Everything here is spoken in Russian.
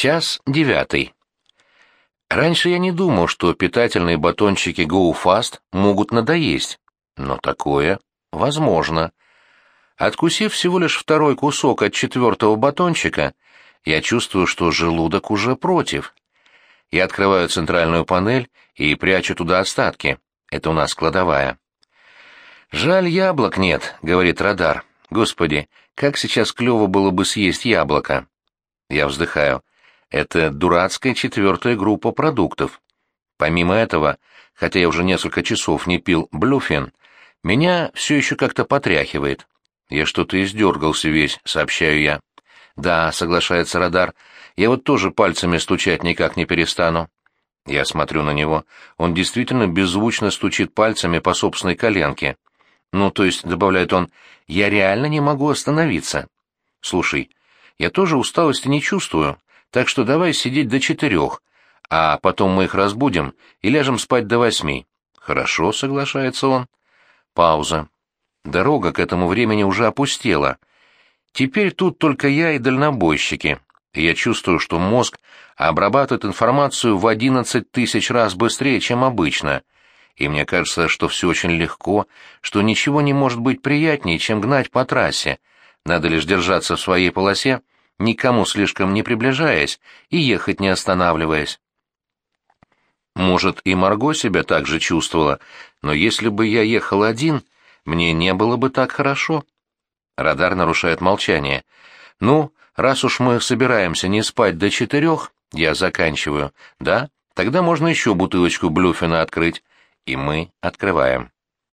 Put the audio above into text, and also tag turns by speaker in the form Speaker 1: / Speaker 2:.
Speaker 1: Час девятый. Раньше я не думал, что питательные батончики Go Fast могут надоесть, но такое возможно. Откусив всего лишь второй кусок от четвертого батончика, я чувствую, что желудок уже против. Я открываю центральную панель и прячу туда остатки. Это у нас кладовая. «Жаль, яблок нет», — говорит радар. «Господи, как сейчас клево было бы съесть яблоко!» Я вздыхаю. Это дурацкая четвертая группа продуктов. Помимо этого, хотя я уже несколько часов не пил блюфен, меня все еще как-то потряхивает. Я что-то издергался весь, сообщаю я. Да, соглашается радар, я вот тоже пальцами стучать никак не перестану. Я смотрю на него. Он действительно беззвучно стучит пальцами по собственной коленке. Ну, то есть, добавляет он, я реально не могу остановиться. Слушай, я тоже усталости не чувствую, так что давай сидеть до четырех, а потом мы их разбудим и ляжем спать до восьми. Хорошо, соглашается он. Пауза. Дорога к этому времени уже опустела. Теперь тут только я и дальнобойщики. Я чувствую, что мозг обрабатывает информацию в одиннадцать тысяч раз быстрее, чем обычно. И мне кажется, что все очень легко, что ничего не может быть приятнее, чем гнать по трассе. Надо лишь держаться в своей полосе никому слишком не приближаясь и ехать не останавливаясь. Может, и Марго себя так же чувствовала, но если бы я ехал один, мне не было бы так хорошо. Радар нарушает молчание. Ну, раз уж мы собираемся не спать до четырех, я заканчиваю, да? Тогда можно еще бутылочку Блюфена открыть. И мы открываем.